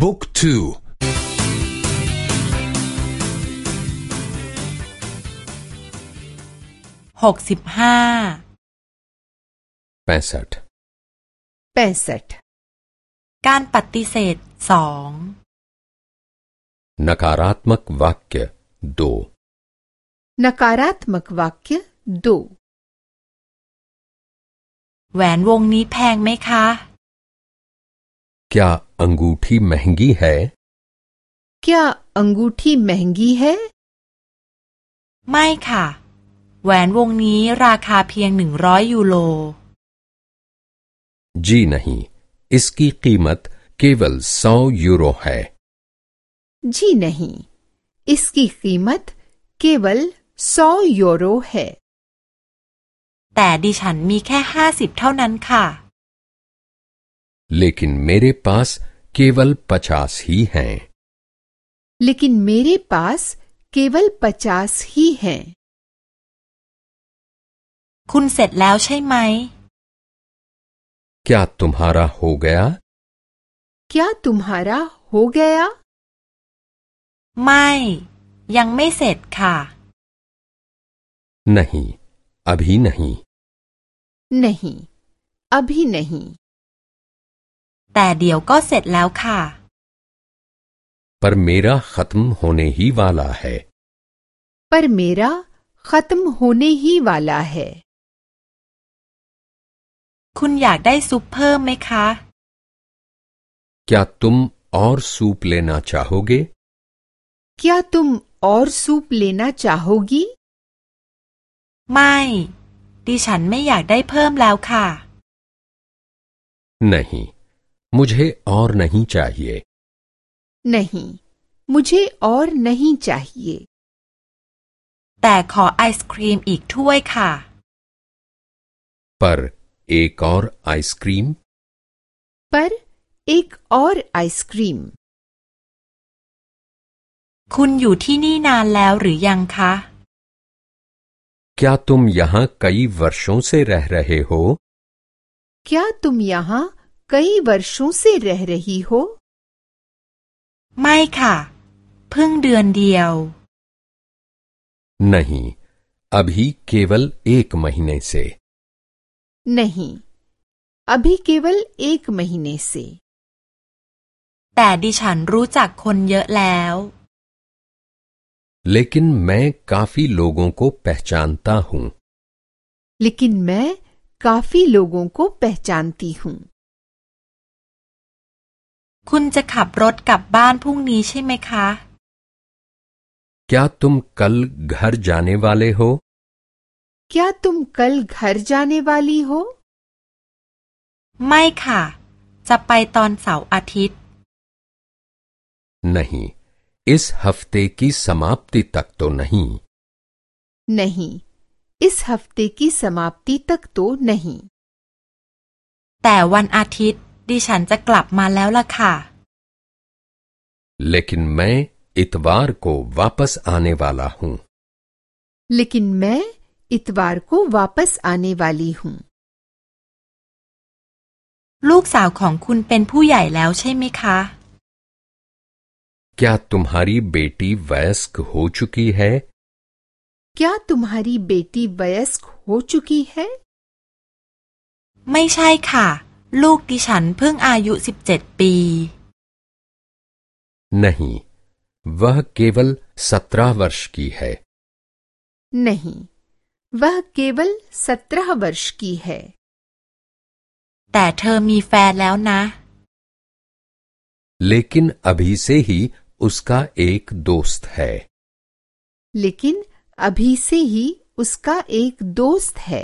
บุ๊กทูหกสิบห้าแปดสิบแปดสิบการปฏิเสธสองนักการาตมกวักย์ดูนักการาตมกวักย์ดูแหวนวงนี้แพงไหมคะ क्या अंगूठी महंगी है क्या अंगूठी महंगी है ไม่ค่ะ แหวนวงนี้ราคาเพียงหนึ่งร้อยยูโร जी नहीं इसकी कीमत केवल सौ यूरो है जी नहीं इसकी कीमत केवल सौ यूरो है แต่ดิฉันมีแค่ห้าสิบเท่านั้นค่ะ लेकिन मेरे पास केवल पचास ही हैं लेकिन मेरे पास केवल पचास ही हैं คุณเสร็จแล้วใช่ไหม क्या तुम्हारा हो गया क्या तुम्हारा हो गया ไม่ ยังไม่เสร็จค่ะ नहीं अभी नहीं नहीं अभी नहीं แต่เดี๋ยวก็เสร็จแล้วค่ะ पर मेरा खत्म होने ही वाला है पर मेरा खत्म होने ही वाला है คุณอยากได้ซุปเพิ่มไหมคะ क्या तुम और सूप लेना चाहोगे क्या तुम और सूप लेना चाहोगी ไม่ ดิฉันไม่อยากได้เพิ่มแล้วค่ะ नहीं मुझे और नहीं चाहिए नहीं मुझे और नहीं चाहिए แต่ขอไอศครีมอีกถ้วยค่ะ पर एक और आइसक्रीम पर एक और आइसक्रीम คุณอยู่ที่นี่นานแล้วหรือยังคะ क्या तुम यहाँ कई वर्षों से रह रहे हो क्या तुम यहाँ कई वर्षों से रह रही हो ไม่ค่ะ เพิ่งเดือนเดียว नहीं अभी केवल एक महीने से नहीं अभी केवल एक महीने से แต่ดิฉันรู้จักคนเยอะแล้ว लेकिन मैं काफी लोगों को पहचानता हूँ लेकिन मैं काफी लोगों को पहचानती हूँ คุณจะขับรถกลับบ้านพรุ่งนี้ใช่ไหมคะ क्या तुम कल घर जाने वाले हो क्या तुम कल घर जाने वाली हो ไม่ค่ะ จะไปตอนเสาร์อาทิตย์ नहीं इस हफ्ते की समाप्ति तक तो नहीं नहीं इस हफ्ते की समाप्ति तक तो नहीं แต่วันอาทิตย์ ดิฉันจะกลับมาแล้วล่ะค่ะ लेकिन मैं इतवार को वापस आने वाला हूँ लेकिन मैं इतवार को वापस आने वाली हूँ ลูกสาวของคุณเป็นผู้ใหญ่แล้วใช่ไหมคะ क्या तुम्हारी बेटी वयस्क हो चुकी है क्या तुम्हारी बेटी वयस्क हो चुकी है ไม่ใช่ค่ะ ลูกดิฉันเพิ่งอายุสิบเจ็ดปี नहीं वह केवल सत्रह वर्ष की है नहीं वह केवल सत्रह वर्ष की है แต่เธอมีแฟนแล้วนะ लेकिन अभी से ही उसका एक दोस्त है लेकिन अभी से ही उसका एक दोस्त है